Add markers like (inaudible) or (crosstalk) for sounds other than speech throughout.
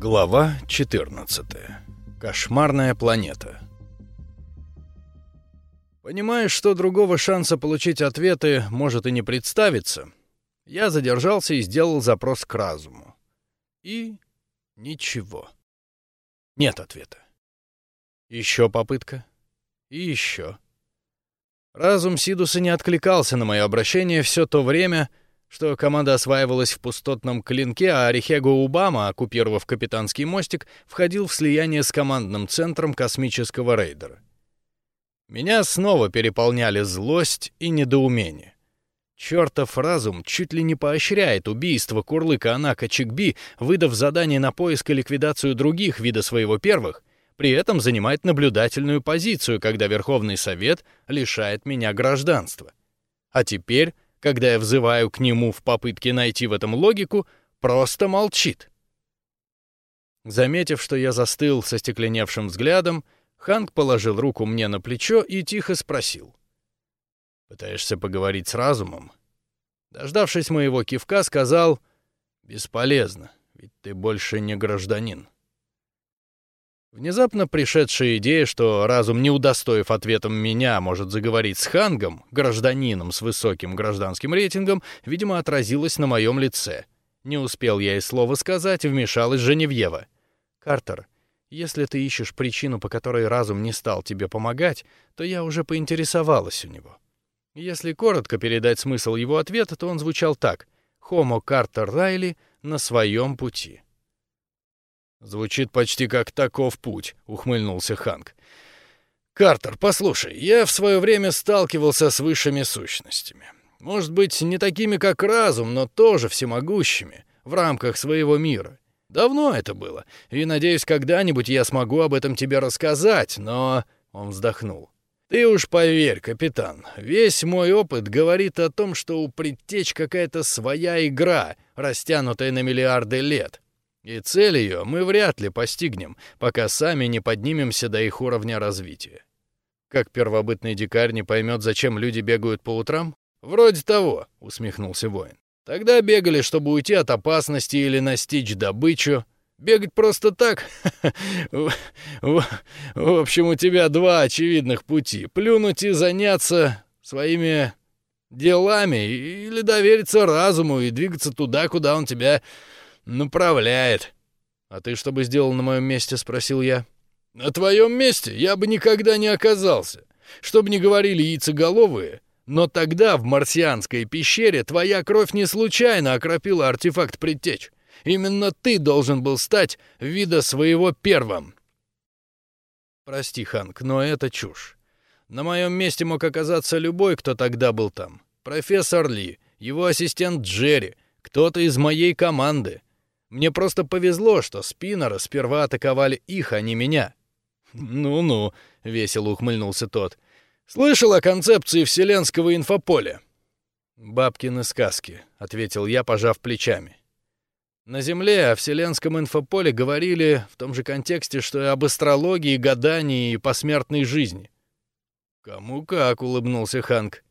Глава 14. Кошмарная планета. Понимая, что другого шанса получить ответы может и не представиться, я задержался и сделал запрос к разуму. И ничего. Нет ответа. Еще попытка. И еще. Разум Сидуса не откликался на мое обращение все то время, что команда осваивалась в пустотном клинке, а Орихего Убама, оккупировав капитанский мостик, входил в слияние с командным центром космического рейдера. Меня снова переполняли злость и недоумение. Чертов разум чуть ли не поощряет убийство Курлыка Анака Чикби, выдав задание на поиск и ликвидацию других вида своего первых, при этом занимает наблюдательную позицию, когда Верховный Совет лишает меня гражданства. А теперь, когда я взываю к нему в попытке найти в этом логику, просто молчит. Заметив, что я застыл со стекленевшим взглядом, Ханк положил руку мне на плечо и тихо спросил. «Пытаешься поговорить с разумом?» Дождавшись моего кивка, сказал, «Бесполезно, ведь ты больше не гражданин». Внезапно пришедшая идея, что разум, не удостоив ответом меня, может заговорить с Хангом, гражданином с высоким гражданским рейтингом, видимо, отразилась на моем лице. Не успел я и слова сказать, вмешалась Женевьева. «Картер, если ты ищешь причину, по которой разум не стал тебе помогать, то я уже поинтересовалась у него». Если коротко передать смысл его ответа, то он звучал так. «Хомо Картер Райли на своем пути». Звучит почти как таков путь, ухмыльнулся Ханк. Картер, послушай, я в свое время сталкивался с высшими сущностями. Может быть, не такими, как разум, но тоже всемогущими, в рамках своего мира. Давно это было, и, надеюсь, когда-нибудь я смогу об этом тебе рассказать, но...» Он вздохнул. «Ты уж поверь, капитан, весь мой опыт говорит о том, что у предтеч какая-то своя игра, растянутая на миллиарды лет. И цель ее мы вряд ли постигнем, пока сами не поднимемся до их уровня развития. Как первобытный дикарь не поймет, зачем люди бегают по утрам? Вроде того, усмехнулся воин. Тогда бегали, чтобы уйти от опасности или настичь добычу. Бегать просто так? (laughs) В общем, у тебя два очевидных пути. Плюнуть и заняться своими делами или довериться разуму и двигаться туда, куда он тебя направляет. А ты что бы сделал на моем месте, спросил я. На твоем месте я бы никогда не оказался. Чтобы не говорили яйцеголовые, но тогда в марсианской пещере твоя кровь не случайно окропила артефакт предтеч. Именно ты должен был стать вида своего первым. Прости, Ханк, но это чушь. На моем месте мог оказаться любой, кто тогда был там. Профессор Ли, его ассистент Джерри, кто-то из моей команды. Мне просто повезло, что спиннеры сперва атаковали их, а не меня. Ну-ну, весело ухмыльнулся тот. Слышал о концепции вселенского инфополя? Бабкины сказки, ответил я, пожав плечами. На Земле о вселенском инфополе говорили в том же контексте, что и об астрологии, гадании и посмертной жизни. Кому как, улыбнулся Ханк.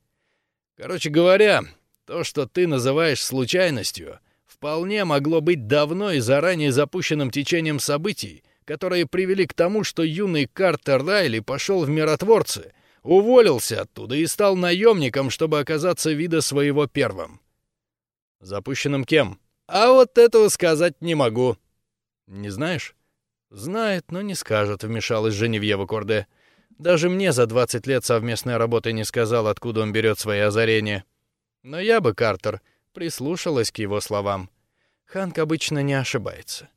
Короче говоря, то, что ты называешь случайностью, вполне могло быть давно и заранее запущенным течением событий, которые привели к тому, что юный Картер Райли пошел в миротворцы, уволился оттуда и стал наемником, чтобы оказаться вида своего первым. Запущенным кем? А вот этого сказать не могу. Не знаешь? Знает, но не скажет, вмешалась Женевьева Корде. Даже мне за 20 лет совместной работы не сказал, откуда он берет свои озарения. Но я бы, Картер, прислушалась к его словам. Ханк обычно не ошибается.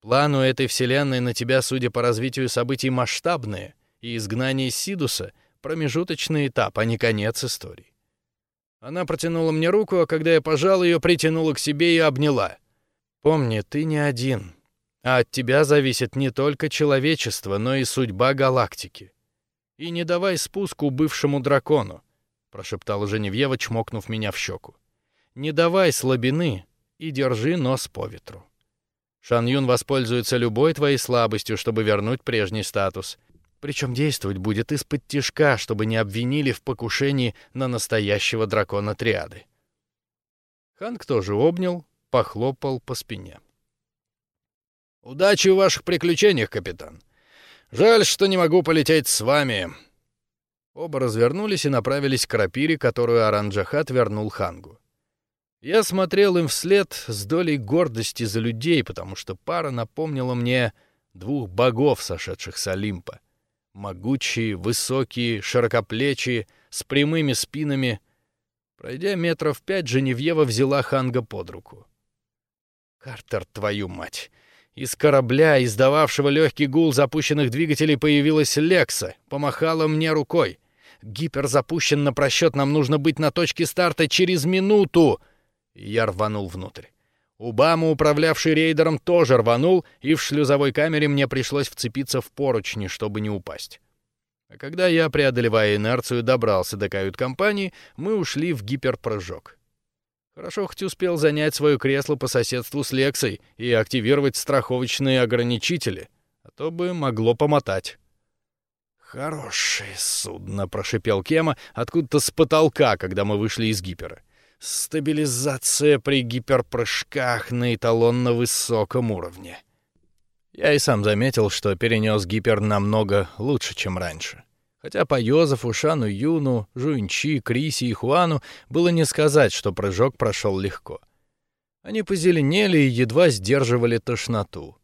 Плану этой вселенной на тебя, судя по развитию событий, масштабные, и изгнание Сидуса — промежуточный этап, а не конец истории. Она протянула мне руку, а когда я пожал ее, притянула к себе и обняла. «Помни, ты не один, а от тебя зависит не только человечество, но и судьба галактики. И не давай спуску бывшему дракону», — прошептала Женевьева, чмокнув меня в щеку. Не давай слабины и держи нос по ветру. Шан Юн воспользуется любой твоей слабостью, чтобы вернуть прежний статус. Причем действовать будет из-под тишка, чтобы не обвинили в покушении на настоящего дракона триады. Ханк тоже обнял, похлопал по спине. «Удачи в ваших приключениях, капитан. Жаль, что не могу полететь с вами». Оба развернулись и направились к рапире, которую Аранджахат вернул Хангу. Я смотрел им вслед с долей гордости за людей, потому что пара напомнила мне двух богов, сошедших с Олимпа. Могучие, высокие, широкоплечие, с прямыми спинами. Пройдя метров пять, Женевьева взяла Ханга под руку. «Картер, твою мать!» Из корабля, издававшего легкий гул запущенных двигателей, появилась Лекса, помахала мне рукой. «Гипер запущен на просчет, нам нужно быть на точке старта через минуту!» Я рванул внутрь. Убама, управлявший рейдером, тоже рванул, и в шлюзовой камере мне пришлось вцепиться в поручни, чтобы не упасть. А когда я, преодолевая инерцию, добрался до кают-компании, мы ушли в гиперпрыжок. Хорошо хоть успел занять свое кресло по соседству с Лексой и активировать страховочные ограничители, а то бы могло помотать. «Хорошее судно», — прошипел Кема откуда-то с потолка, когда мы вышли из гипера. Стабилизация при гиперпрыжках на эталонно высоком уровне. Я и сам заметил, что перенес гипер намного лучше, чем раньше. Хотя по Йозефу, Шану Юну, Жуинчи, Криси и Хуану было не сказать, что прыжок прошел легко. Они позеленели и едва сдерживали тошноту.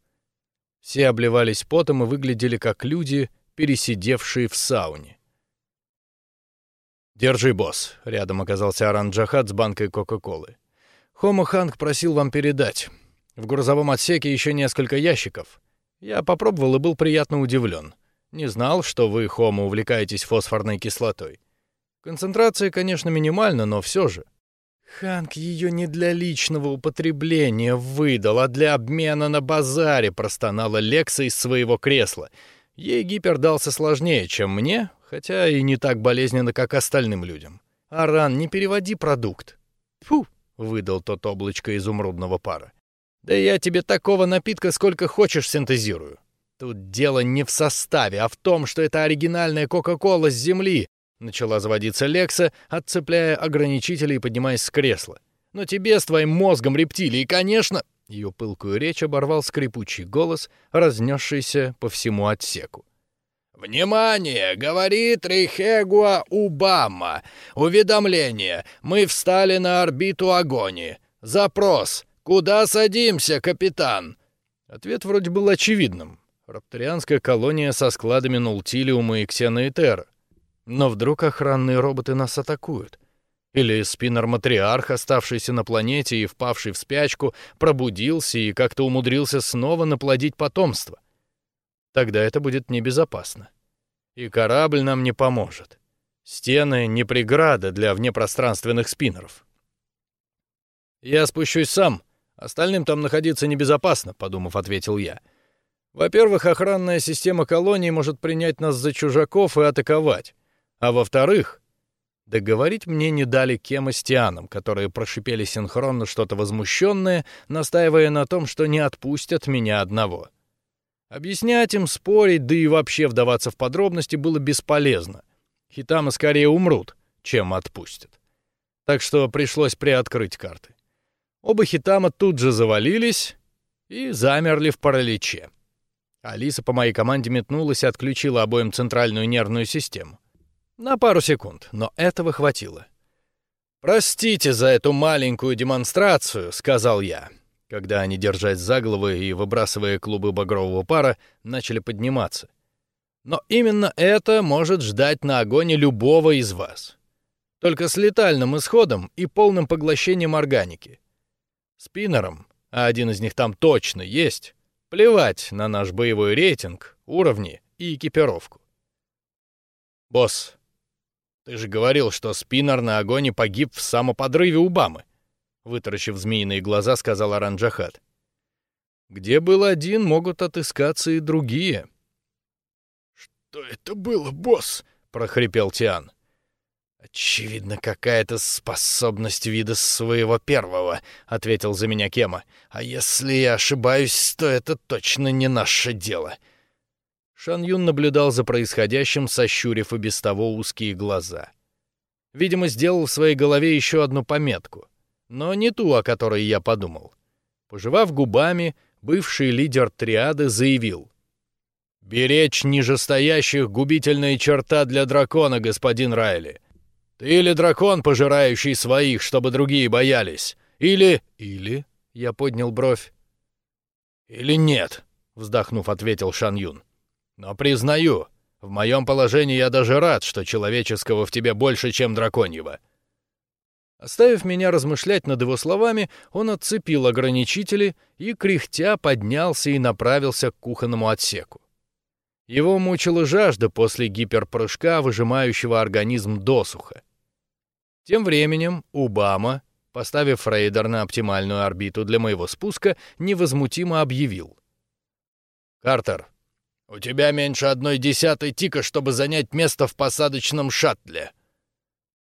Все обливались потом и выглядели как люди, пересидевшие в сауне. «Держи, босс», — рядом оказался Аран Джахат с банкой Кока-Колы. «Хомо Ханг просил вам передать. В грузовом отсеке еще несколько ящиков. Я попробовал и был приятно удивлен. Не знал, что вы, Хомо, увлекаетесь фосфорной кислотой. Концентрация, конечно, минимальна, но все же». «Ханг ее не для личного употребления выдал, а для обмена на базаре», — простонала Лекса из своего кресла. Ей гипер дался сложнее, чем мне, хотя и не так болезненно, как остальным людям. «Аран, не переводи продукт». «Фу!» — выдал тот облачко изумрудного пара. «Да я тебе такого напитка сколько хочешь синтезирую. Тут дело не в составе, а в том, что это оригинальная Кока-Кола с земли», — начала заводиться Лекса, отцепляя ограничители и поднимаясь с кресла. «Но тебе с твоим мозгом рептилии, конечно...» Ее пылкую речь оборвал скрипучий голос, разнесшийся по всему отсеку. «Внимание! Говорит Рейхегуа Убама. Уведомление. Мы встали на орбиту Агони. Запрос. Куда садимся, капитан?» Ответ вроде был очевидным. Рапторианская колония со складами Нултилиума и Ксеноэтера. Но вдруг охранные роботы нас атакуют. Или спиннер-матриарх, оставшийся на планете и впавший в спячку, пробудился и как-то умудрился снова наплодить потомство. Тогда это будет небезопасно. И корабль нам не поможет. Стены — не преграда для внепространственных спиннеров. «Я спущусь сам. Остальным там находиться небезопасно», — подумав, ответил я. «Во-первых, охранная система колонии может принять нас за чужаков и атаковать. А во-вторых, Договорить мне не дали Кема с Тианом, которые прошипели синхронно что-то возмущенное, настаивая на том, что не отпустят меня одного. Объяснять им, спорить, да и вообще вдаваться в подробности было бесполезно. Хитамы скорее умрут, чем отпустят. Так что пришлось приоткрыть карты. Оба хитама тут же завалились и замерли в параличе. Алиса по моей команде метнулась и отключила обоим центральную нервную систему. На пару секунд, но этого хватило. «Простите за эту маленькую демонстрацию», — сказал я, когда они, держась за головы и выбрасывая клубы багрового пара, начали подниматься. «Но именно это может ждать на огоне любого из вас. Только с летальным исходом и полным поглощением органики. Спиннером, а один из них там точно есть, плевать на наш боевой рейтинг, уровни и экипировку. «Босс, ты же говорил, что спиннер на огоне погиб в самоподрыве у Бамы. Вытаращив змеиные глаза, сказал Аранджахат. Где был один, могут отыскаться и другие. Что это было, босс? прохрипел Тиан. «Очевидно, какая-то способность вида своего первого», — ответил за меня Кема. «А если я ошибаюсь, то это точно не наше дело». Шан Юн наблюдал за происходящим, сощурив и без того узкие глаза. Видимо, сделал в своей голове еще одну пометку, но не ту, о которой я подумал. Пожевав губами, бывший лидер триады, заявил. «Беречь нижестоящих — губительная черта для дракона, господин Райли. Ты или дракон, пожирающий своих, чтобы другие боялись, или... Или... Я поднял бровь. Или нет, вздохнув, ответил Шан Юн. Но признаю, в моем положении я даже рад, что человеческого в тебе больше, чем драконьего. Оставив меня размышлять над его словами, он отцепил ограничители и, кряхтя, поднялся и направился к кухонному отсеку. Его мучила жажда после гиперпрыжка, выжимающего организм досуха. Тем временем Убама, поставив рейдер на оптимальную орбиту для моего спуска, невозмутимо объявил. «Картер, у тебя меньше одной десятой тика, чтобы занять место в посадочном шаттле».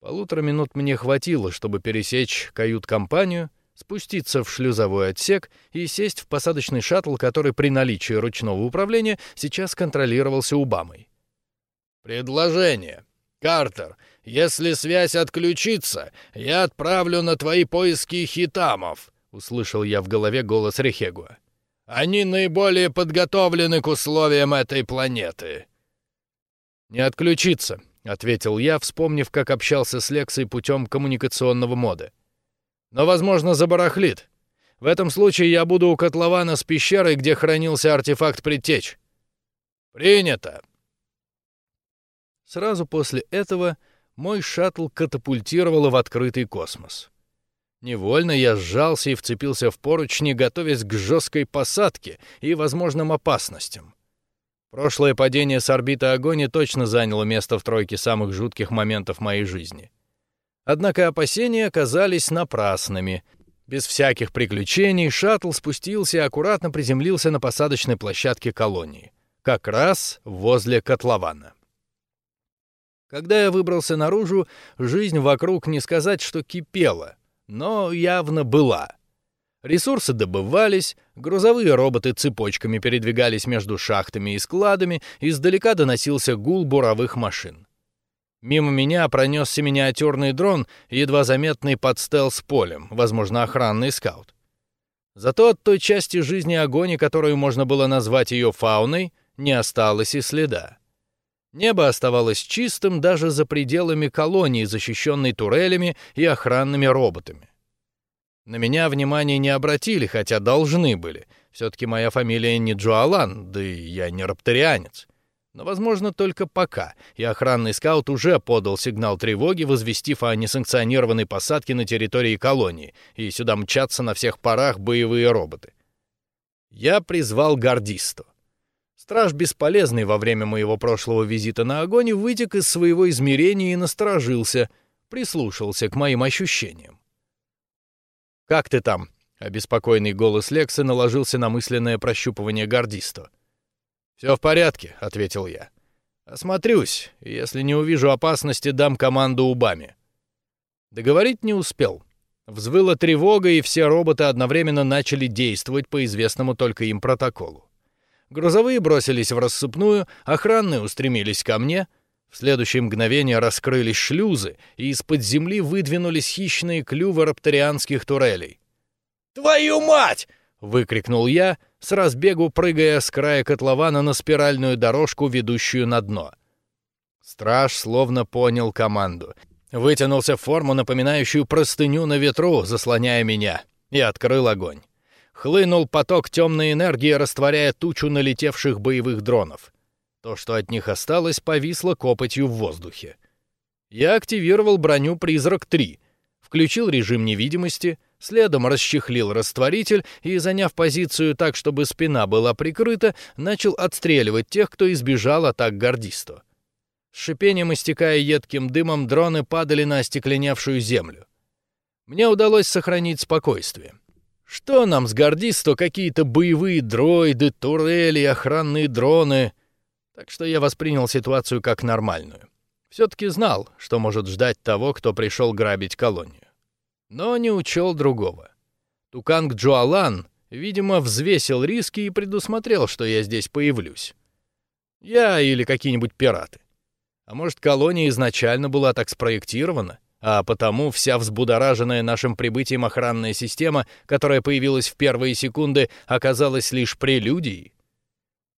Полутора минут мне хватило, чтобы пересечь кают-компанию, спуститься в шлюзовой отсек и сесть в посадочный шаттл, который при наличии ручного управления сейчас контролировался Убамой. «Предложение. Картер, если связь отключится, я отправлю на твои поиски хитамов», — услышал я в голове голос Рехегуа. «Они наиболее подготовлены к условиям этой планеты». «Не отключиться», — ответил я, вспомнив, как общался с Лексой путем коммуникационного мода но, возможно, забарахлит. В этом случае я буду у котлована с пещерой, где хранился артефакт предтеч. Принято. Сразу после этого мой шаттл катапультировало в открытый космос. Невольно я сжался и вцепился в поручни, готовясь к жесткой посадке и возможным опасностям. Прошлое падение с орбиты Огони точно заняло место в тройке самых жутких моментов моей жизни. Однако опасения оказались напрасными. Без всяких приключений шаттл спустился и аккуратно приземлился на посадочной площадке колонии, как раз возле котлована. Когда я выбрался наружу, жизнь вокруг не сказать, что кипела, но явно была. Ресурсы добывались, грузовые роботы цепочками передвигались между шахтами и складами, издалека доносился гул буровых машин. Мимо меня пронесся миниатюрный дрон, едва заметный под стелс-полем, возможно, охранный скаут. Зато от той части жизни огони, которую можно было назвать ее фауной, не осталось и следа. Небо оставалось чистым даже за пределами колонии, защищенной турелями и охранными роботами. На меня внимания не обратили, хотя должны были. Все-таки моя фамилия не Джоалан, да и я не рапторианец. Но, возможно, только пока, и охранный скаут уже подал сигнал тревоги, возвестив о несанкционированной посадке на территории колонии, и сюда мчатся на всех парах боевые роботы. Я призвал гардисту. Страж бесполезный во время моего прошлого визита на огонь вытек из своего измерения и насторожился, прислушался к моим ощущениям. «Как ты там?» — обеспокоенный голос Лекса наложился на мысленное прощупывание гардисту. «Все в порядке», — ответил я. «Осмотрюсь. Если не увижу опасности, дам команду Убами». Договорить не успел. Взвыла тревога, и все роботы одновременно начали действовать по известному только им протоколу. Грузовые бросились в рассыпную, охранные устремились ко мне. В следующее мгновение раскрылись шлюзы, и из-под земли выдвинулись хищные клювы рапторианских турелей. «Твою мать!» — выкрикнул я, с разбегу прыгая с края котлована на спиральную дорожку, ведущую на дно. Страж словно понял команду. Вытянулся в форму, напоминающую простыню на ветру, заслоняя меня, и открыл огонь. Хлынул поток темной энергии, растворяя тучу налетевших боевых дронов. То, что от них осталось, повисло копотью в воздухе. Я активировал броню «Призрак-3», включил режим невидимости, Следом расчехлил растворитель и, заняв позицию так, чтобы спина была прикрыта, начал отстреливать тех, кто избежал атак гардисту. С шипением истекая едким дымом, дроны падали на остекленевшую землю. Мне удалось сохранить спокойствие. Что нам с гардисту какие-то боевые дроиды, турели, охранные дроны? Так что я воспринял ситуацию как нормальную. Все-таки знал, что может ждать того, кто пришел грабить колонию но не учел другого. Туканг Джоалан, видимо, взвесил риски и предусмотрел, что я здесь появлюсь. Я или какие-нибудь пираты. А может, колония изначально была так спроектирована, а потому вся взбудораженная нашим прибытием охранная система, которая появилась в первые секунды, оказалась лишь прелюдией.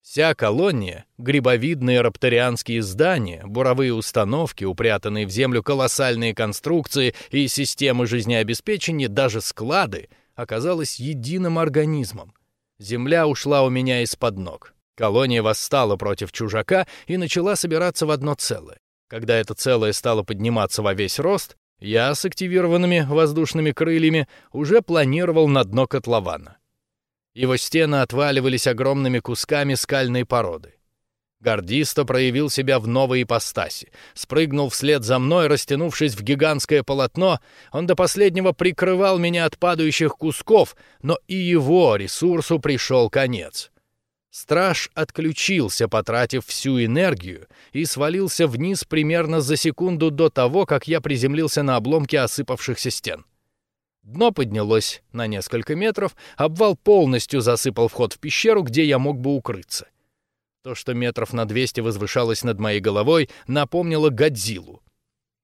Вся колония, грибовидные рапторианские здания, буровые установки, упрятанные в землю колоссальные конструкции и системы жизнеобеспечения, даже склады, оказалась единым организмом. Земля ушла у меня из-под ног. Колония восстала против чужака и начала собираться в одно целое. Когда это целое стало подниматься во весь рост, я с активированными воздушными крыльями уже планировал на дно котлована. Его стены отваливались огромными кусками скальной породы. Гордисто проявил себя в новой ипостаси. Спрыгнул вслед за мной, растянувшись в гигантское полотно. Он до последнего прикрывал меня от падающих кусков, но и его ресурсу пришел конец. Страж отключился, потратив всю энергию, и свалился вниз примерно за секунду до того, как я приземлился на обломки осыпавшихся стен. Дно поднялось на несколько метров, обвал полностью засыпал вход в пещеру, где я мог бы укрыться. То, что метров на двести возвышалось над моей головой, напомнило Годзиллу.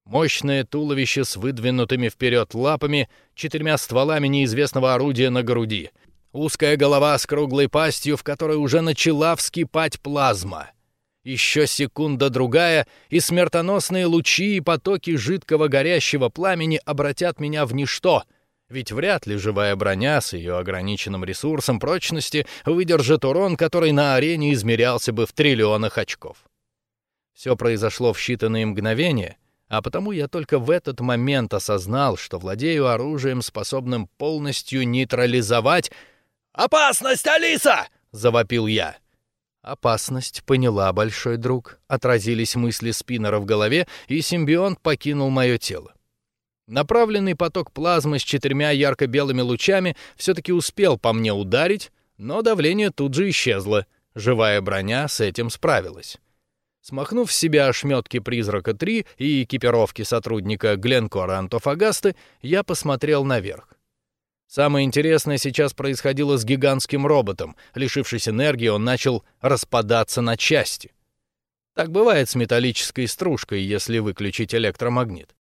Мощное туловище с выдвинутыми вперед лапами, четырьмя стволами неизвестного орудия на груди — Узкая голова с круглой пастью, в которой уже начала вскипать плазма. Еще секунда-другая, и смертоносные лучи и потоки жидкого горящего пламени обратят меня в ничто, ведь вряд ли живая броня с ее ограниченным ресурсом прочности выдержит урон, который на арене измерялся бы в триллионах очков. Все произошло в считанные мгновения, а потому я только в этот момент осознал, что владею оружием, способным полностью нейтрализовать «Опасность, Алиса!» — завопил я. «Опасность», — поняла большой друг. Отразились мысли спиннера в голове, и симбионт покинул мое тело. Направленный поток плазмы с четырьмя ярко-белыми лучами все-таки успел по мне ударить, но давление тут же исчезло. Живая броня с этим справилась. Смахнув с себя ошметки «Призрака-3» и экипировки сотрудника Гленкора Антофагасты, я посмотрел наверх. Самое интересное сейчас происходило с гигантским роботом. Лишившись энергии, он начал распадаться на части. Так бывает с металлической стружкой, если выключить электромагнит.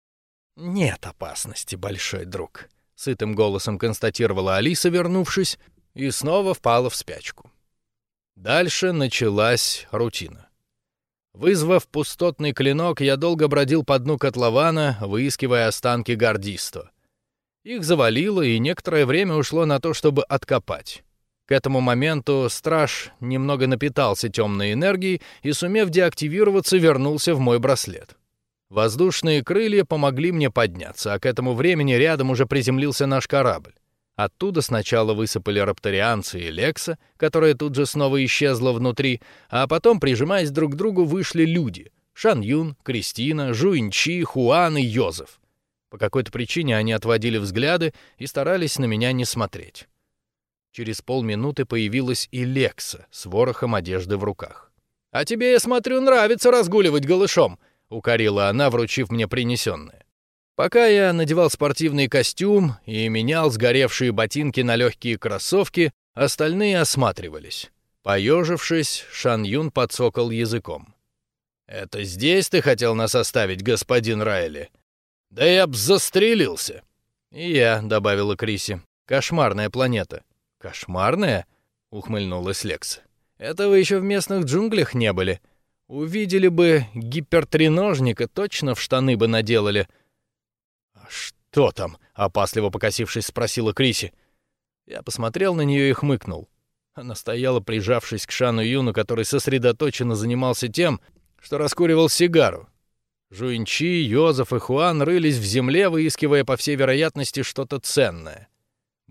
«Нет опасности, большой друг», — сытым голосом констатировала Алиса, вернувшись, и снова впала в спячку. Дальше началась рутина. Вызвав пустотный клинок, я долго бродил по дну котлована, выискивая останки гордиства. Их завалило, и некоторое время ушло на то, чтобы откопать. К этому моменту страж немного напитался темной энергией и, сумев деактивироваться, вернулся в мой браслет. Воздушные крылья помогли мне подняться, а к этому времени рядом уже приземлился наш корабль. Оттуда сначала высыпали рапторианцы и Лекса, которая тут же снова исчезла внутри, а потом, прижимаясь друг к другу, вышли люди — Шан Юн, Кристина, Жуинчи, Хуан и Йозеф. По какой-то причине они отводили взгляды и старались на меня не смотреть. Через полминуты появилась и Лекса с ворохом одежды в руках. «А тебе, я смотрю, нравится разгуливать голышом», — укорила она, вручив мне принесенное. Пока я надевал спортивный костюм и менял сгоревшие ботинки на легкие кроссовки, остальные осматривались. Поежившись, Шан Юн подсокал языком. «Это здесь ты хотел нас оставить, господин Райли?» «Да я б застрелился!» «И я», — добавила Криси. «Кошмарная планета». «Кошмарная?» — ухмыльнулась Лекс. «Это вы еще в местных джунглях не были. Увидели бы гипертреножника, точно в штаны бы наделали». «А что там?» — опасливо покосившись, спросила Криси. Я посмотрел на нее и хмыкнул. Она стояла, прижавшись к Шану Юну, который сосредоточенно занимался тем, что раскуривал сигару. Жуинчи, Йозеф и Хуан рылись в земле, выискивая, по всей вероятности, что-то ценное.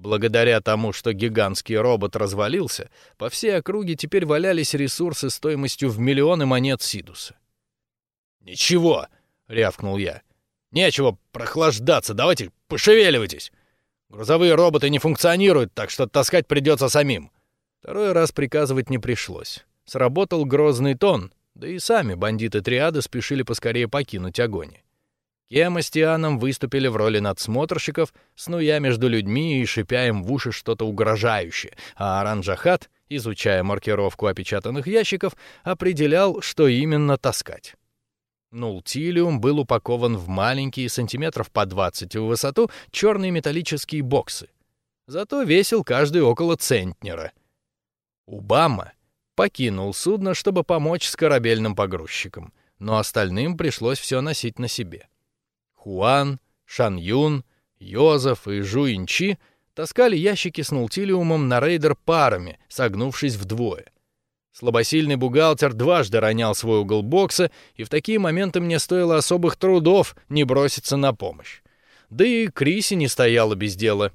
Благодаря тому, что гигантский робот развалился, по всей округе теперь валялись ресурсы стоимостью в миллионы монет Сидуса. «Ничего!» — рявкнул я. «Нечего прохлаждаться, давайте пошевеливайтесь! Грузовые роботы не функционируют, так что таскать придется самим!» Второй раз приказывать не пришлось. Сработал грозный тон, да и сами бандиты триады спешили поскорее покинуть огонь. Кема с Тианом выступили в роли надсмотрщиков, снуя между людьми и шипя им в уши что-то угрожающее, а Аранджахат, изучая маркировку опечатанных ящиков, определял, что именно таскать. Нултилиум был упакован в маленькие, сантиметров по 20 в высоту, черные металлические боксы. Зато весил каждый около центнера. Убама покинул судно, чтобы помочь с корабельным погрузчиком, но остальным пришлось все носить на себе. Хуан, Шан Юн, Йозеф и Жуинчи таскали ящики с нултилиумом на рейдер парами, согнувшись вдвое. Слабосильный бухгалтер дважды ронял свой угол бокса, и в такие моменты мне стоило особых трудов не броситься на помощь. Да и Криси не стояла без дела.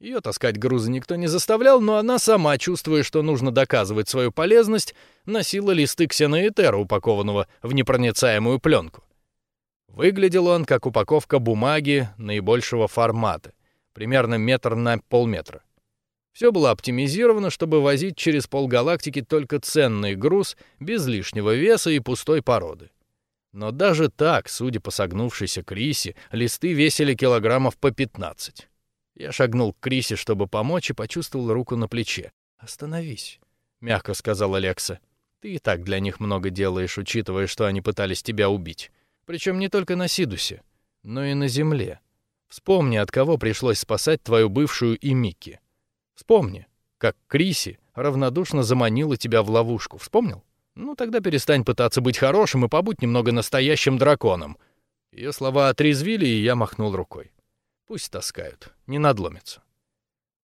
Ее таскать грузы никто не заставлял, но она сама, чувствуя, что нужно доказывать свою полезность, носила листы ксеноэтера, упакованного в непроницаемую пленку. Выглядел он как упаковка бумаги наибольшего формата, примерно метр на полметра. Все было оптимизировано, чтобы возить через полгалактики только ценный груз, без лишнего веса и пустой породы. Но даже так, судя по согнувшейся Крисе, листы весили килограммов по 15. Я шагнул к Крисе, чтобы помочь, и почувствовал руку на плече. «Остановись», — мягко сказал Алекса. «Ты и так для них много делаешь, учитывая, что они пытались тебя убить. Причем не только на Сидусе, но и на Земле. Вспомни, от кого пришлось спасать твою бывшую и Микки. Вспомни, как Криси равнодушно заманила тебя в ловушку. Вспомнил? Ну, тогда перестань пытаться быть хорошим и побудь немного настоящим драконом. Ее слова отрезвили, и я махнул рукой. Пусть таскают, не надломится.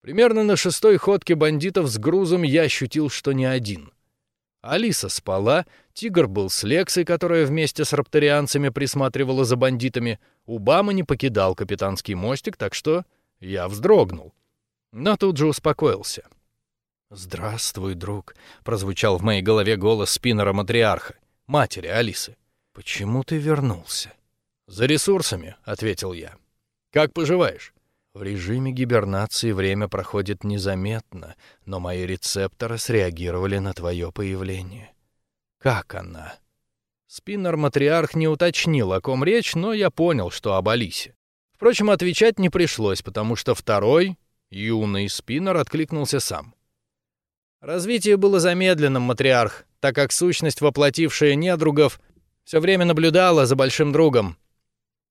Примерно на шестой ходке бандитов с грузом я ощутил, что не один. Алиса спала, Тигр был с Лексой, которая вместе с рапторианцами присматривала за бандитами. Убама не покидал капитанский мостик, так что я вздрогнул но тут же успокоился. «Здравствуй, друг», — прозвучал в моей голове голос спиннера-матриарха, матери Алисы. «Почему ты вернулся?» «За ресурсами», — ответил я. «Как поживаешь?» В режиме гибернации время проходит незаметно, но мои рецепторы среагировали на твое появление. Как она? Спиннер-матриарх не уточнил, о ком речь, но я понял, что об Алисе. Впрочем, отвечать не пришлось, потому что второй, Юный спиннер откликнулся сам. Развитие было замедленным, матриарх, так как сущность, воплотившая недругов, все время наблюдала за большим другом.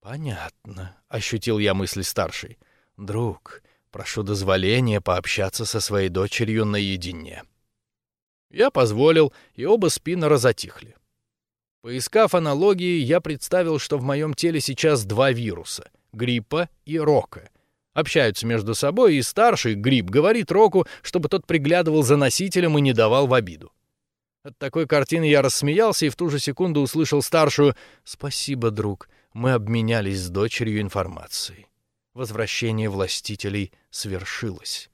Понятно, ощутил я мысли старшей. Друг, прошу дозволения пообщаться со своей дочерью наедине. Я позволил, и оба спиннера затихли. Поискав аналогии, я представил, что в моем теле сейчас два вируса — гриппа и рока — общаются между собой, и старший, Гриб, говорит Року, чтобы тот приглядывал за носителем и не давал в обиду. От такой картины я рассмеялся и в ту же секунду услышал старшую «Спасибо, друг, мы обменялись с дочерью информацией. Возвращение властителей свершилось».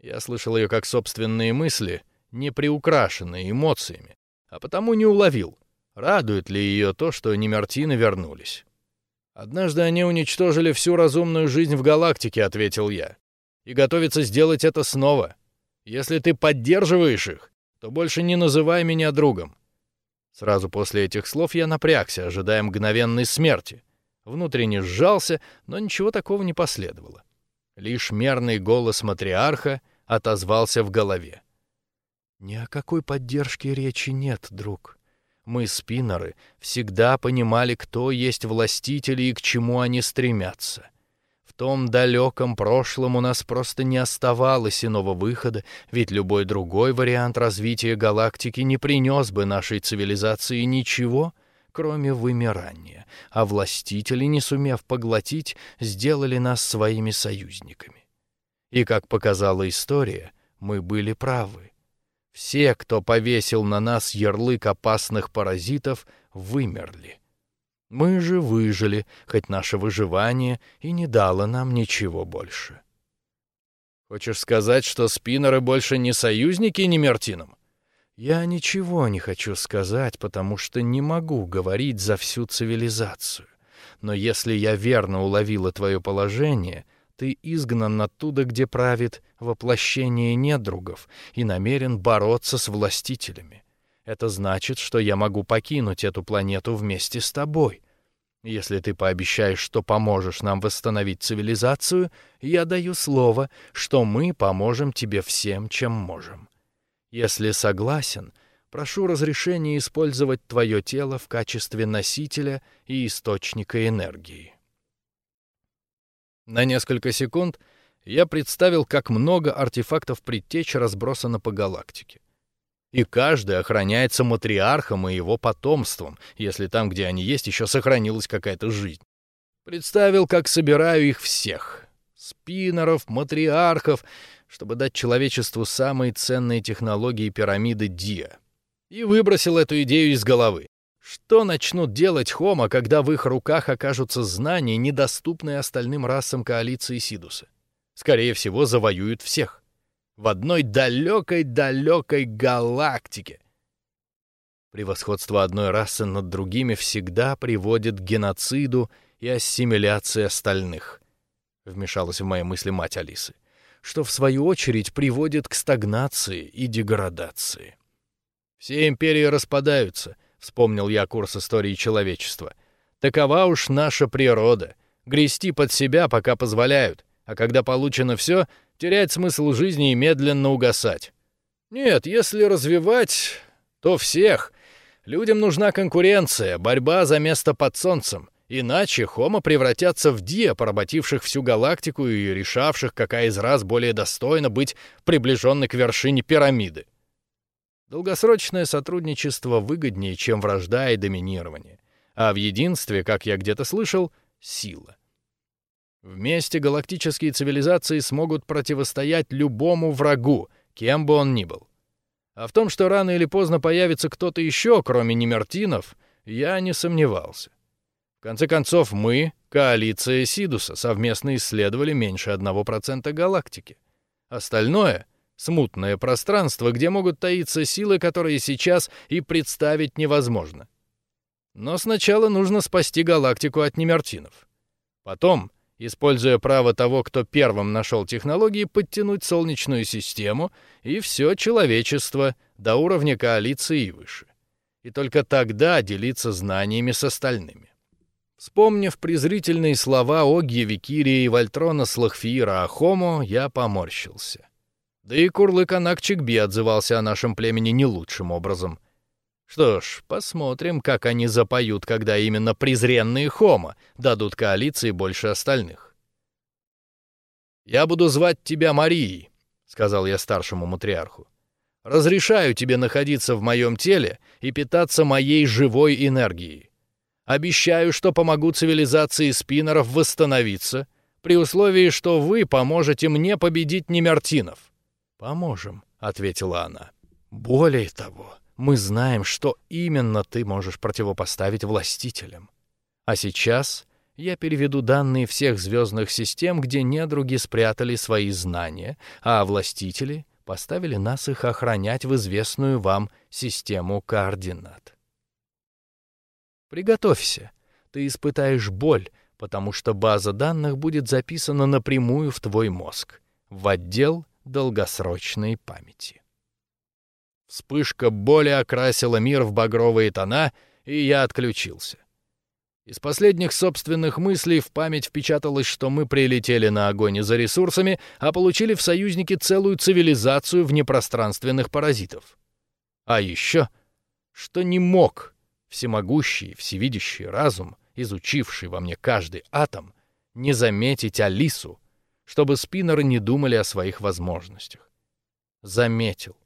Я слышал ее как собственные мысли, не приукрашенные эмоциями, а потому не уловил, радует ли ее то, что Немертины вернулись. «Однажды они уничтожили всю разумную жизнь в галактике», — ответил я. «И готовятся сделать это снова. Если ты поддерживаешь их, то больше не называй меня другом». Сразу после этих слов я напрягся, ожидая мгновенной смерти. Внутренне сжался, но ничего такого не последовало. Лишь мерный голос матриарха отозвался в голове. «Ни о какой поддержке речи нет, друг. Мы, спиннеры, всегда понимали, кто есть властители и к чему они стремятся. В том далеком прошлом у нас просто не оставалось иного выхода, ведь любой другой вариант развития галактики не принес бы нашей цивилизации ничего, кроме вымирания, а властители, не сумев поглотить, сделали нас своими союзниками. И, как показала история, мы были правы. Все, кто повесил на нас ярлык опасных паразитов, вымерли. Мы же выжили, хоть наше выживание и не дало нам ничего больше. Хочешь сказать, что спиннеры больше не союзники Немертином? Я ничего не хочу сказать, потому что не могу говорить за всю цивилизацию. Но если я верно уловила твое положение, ты изгнан оттуда, где правит воплощение недругов, и намерен бороться с властителями. Это значит, что я могу покинуть эту планету вместе с тобой. Если ты пообещаешь, что поможешь нам восстановить цивилизацию, я даю слово, что мы поможем тебе всем, чем можем. Если согласен, прошу разрешения использовать твое тело в качестве носителя и источника энергии». На несколько секунд я представил, как много артефактов предтеч разбросано по галактике. И каждый охраняется матриархом и его потомством, если там, где они есть, еще сохранилась какая-то жизнь. Представил, как собираю их всех. Спиннеров, матриархов, чтобы дать человечеству самые ценные технологии пирамиды Диа. И выбросил эту идею из головы. Что начнут делать Хома, когда в их руках окажутся знания, недоступные остальным расам коалиции Сидуса? Скорее всего, завоюют всех. В одной далекой-далекой галактике. Превосходство одной расы над другими всегда приводит к геноциду и ассимиляции остальных. Вмешалась в мои мысли мать Алисы. Что, в свою очередь, приводит к стагнации и деградации. Все империи распадаются, вспомнил я курс истории человечества. Такова уж наша природа. Грести под себя, пока позволяют, а когда получено все, терять смысл жизни и медленно угасать. Нет, если развивать, то всех. Людям нужна конкуренция, борьба за место под солнцем. Иначе хомо превратятся в диа, поработивших всю галактику и решавших, какая из раз более достойна быть приближенной к вершине пирамиды. Долгосрочное сотрудничество выгоднее, чем вражда и доминирование. А в единстве, как я где-то слышал, сила. Вместе галактические цивилизации смогут противостоять любому врагу, кем бы он ни был. А в том, что рано или поздно появится кто-то еще, кроме немертинов, я не сомневался. В конце концов, мы, коалиция Сидуса, совместно исследовали меньше 1% галактики. Остальное смутное пространство, где могут таиться силы, которые сейчас и представить невозможно. Но сначала нужно спасти галактику от немертинов. Потом, используя право того, кто первым нашел технологии, подтянуть Солнечную систему и все человечество до уровня коалиции и выше. И только тогда делиться знаниями с остальными. Вспомнив презрительные слова Оги, Викирия и Вольтрона с Лахфиира о Хомо, я поморщился. Да и Курлык Анакчикби отзывался о нашем племени не лучшим образом. Что ж, посмотрим, как они запоют, когда именно презренные Хома дадут коалиции больше остальных. «Я буду звать тебя Марией», — сказал я старшему матриарху. «Разрешаю тебе находиться в моем теле и питаться моей живой энергией. Обещаю, что помогу цивилизации спиннеров восстановиться, при условии, что вы поможете мне победить немертинов». «Поможем», — ответила она. «Более того, мы знаем, что именно ты можешь противопоставить властителям. А сейчас я переведу данные всех звездных систем, где недруги спрятали свои знания, а властители поставили нас их охранять в известную вам систему координат. Приготовься, ты испытаешь боль, потому что база данных будет записана напрямую в твой мозг, в отдел долгосрочной памяти. Вспышка боли окрасила мир в багровые тона, и я отключился. Из последних собственных мыслей в память впечаталось, что мы прилетели на огонь за ресурсами, а получили в союзники целую цивилизацию внепространственных паразитов. А еще, что не мог всемогущий, всевидящий разум, изучивший во мне каждый атом, не заметить Алису, чтобы спиннеры не думали о своих возможностях. Заметил.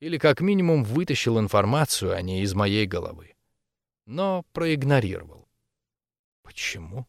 Или как минимум вытащил информацию о ней из моей головы. Но проигнорировал. Почему?